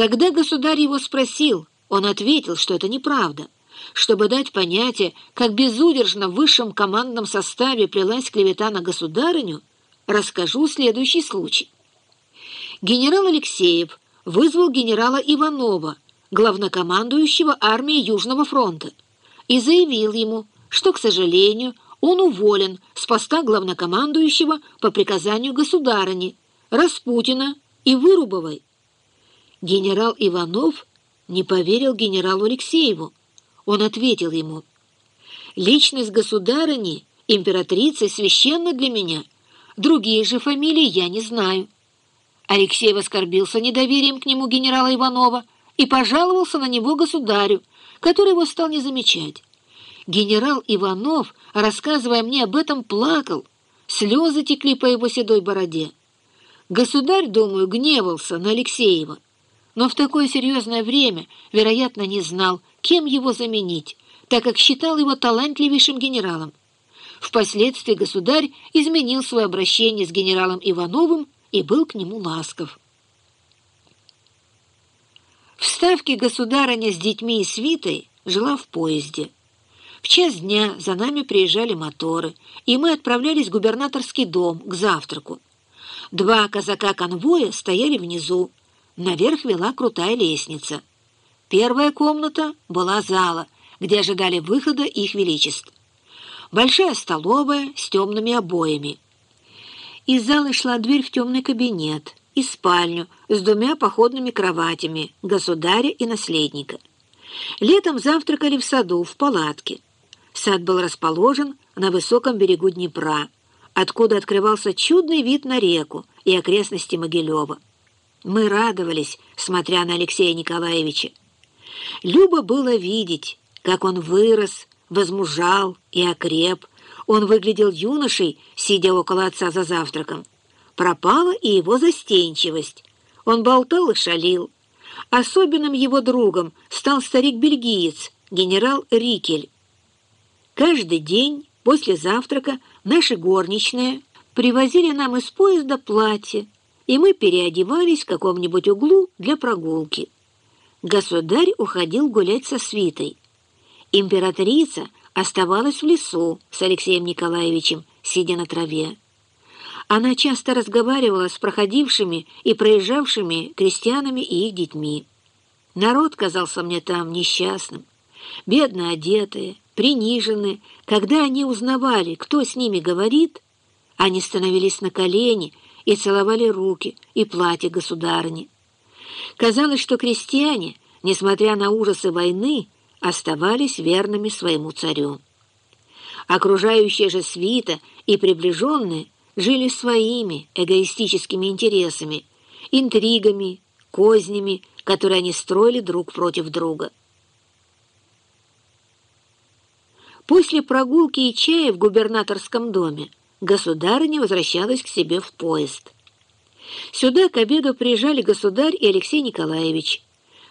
Когда государь его спросил, он ответил, что это неправда. Чтобы дать понятие, как безудержно в высшем командном составе плелась клевета на государыню, расскажу следующий случай. Генерал Алексеев вызвал генерала Иванова, главнокомандующего армией Южного фронта, и заявил ему, что, к сожалению, он уволен с поста главнокомандующего по приказанию государыни, Распутина и Вырубовой. Генерал Иванов не поверил генералу Алексееву. Он ответил ему, «Личность государыни, императрицы, священна для меня. Другие же фамилии я не знаю». Алексей оскорбился недоверием к нему генерала Иванова и пожаловался на него государю, который его стал не замечать. Генерал Иванов, рассказывая мне об этом, плакал. Слезы текли по его седой бороде. Государь, думаю, гневался на Алексеева, но в такое серьезное время, вероятно, не знал, кем его заменить, так как считал его талантливейшим генералом. Впоследствии государь изменил свое обращение с генералом Ивановым и был к нему ласков. В ставке государыня с детьми и свитой жила в поезде. В час дня за нами приезжали моторы, и мы отправлялись в губернаторский дом к завтраку. Два казака-конвоя стояли внизу. Наверх вела крутая лестница. Первая комната была зала, где ожидали выхода их величеств. Большая столовая с темными обоями. Из зала шла дверь в темный кабинет и спальню с двумя походными кроватями государя и наследника. Летом завтракали в саду, в палатке. Сад был расположен на высоком берегу Днепра откуда открывался чудный вид на реку и окрестности Могилева. Мы радовались, смотря на Алексея Николаевича. Любо было видеть, как он вырос, возмужал и окреп. Он выглядел юношей, сидя около отца за завтраком. Пропала и его застенчивость. Он болтал и шалил. Особенным его другом стал старик-бельгиец, генерал Рикель. Каждый день после завтрака Наши горничные привозили нам из поезда платье, и мы переодевались в каком-нибудь углу для прогулки. Государь уходил гулять со свитой. Императрица оставалась в лесу с Алексеем Николаевичем, сидя на траве. Она часто разговаривала с проходившими и проезжавшими крестьянами и их детьми. Народ казался мне там несчастным, бедно одетые, принижены. Когда они узнавали, кто с ними говорит, они становились на колени и целовали руки и платья государни. Казалось, что крестьяне, несмотря на ужасы войны, оставались верными своему царю. Окружающая же свита и приближенные жили своими эгоистическими интересами, интригами, кознями, которые они строили друг против друга. После прогулки и чая в губернаторском доме государыня возвращалась к себе в поезд. Сюда к обеду приезжали государь и Алексей Николаевич.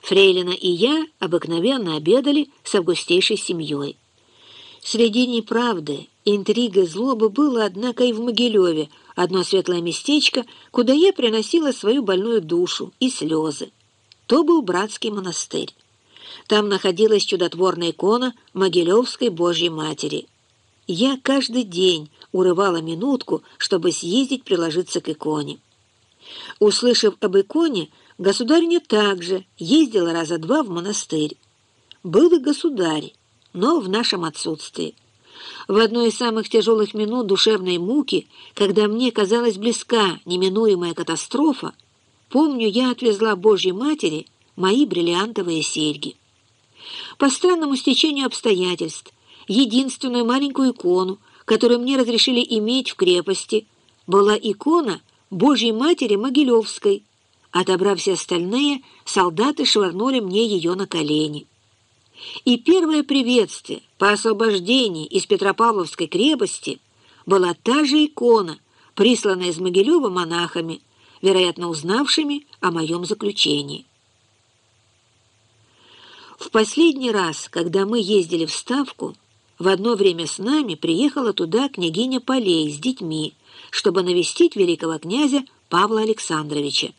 Фрейлина и я обыкновенно обедали с августейшей семьей. Среди неправды, интрига, злобы было, однако, и в Могилеве одно светлое местечко, куда я приносила свою больную душу и слезы. То был братский монастырь. Там находилась чудотворная икона Могилевской Божьей Матери. Я каждый день урывала минутку, чтобы съездить приложиться к иконе. Услышав об иконе, государиня также ездила раза два в монастырь. Был и государь, но в нашем отсутствии. В одной из самых тяжелых минут душевной муки, когда мне казалась близка неминуемая катастрофа, помню, я отвезла Божьей Матери мои бриллиантовые серьги. По странному стечению обстоятельств, единственную маленькую икону, которую мне разрешили иметь в крепости, была икона Божьей Матери Могилевской. Отобрав все остальные, солдаты швырнули мне ее на колени. И первое приветствие по освобождении из Петропавловской крепости была та же икона, присланная из Могилева монахами, вероятно, узнавшими о моем заключении. В последний раз, когда мы ездили в Ставку, в одно время с нами приехала туда княгиня Полей с детьми, чтобы навестить великого князя Павла Александровича.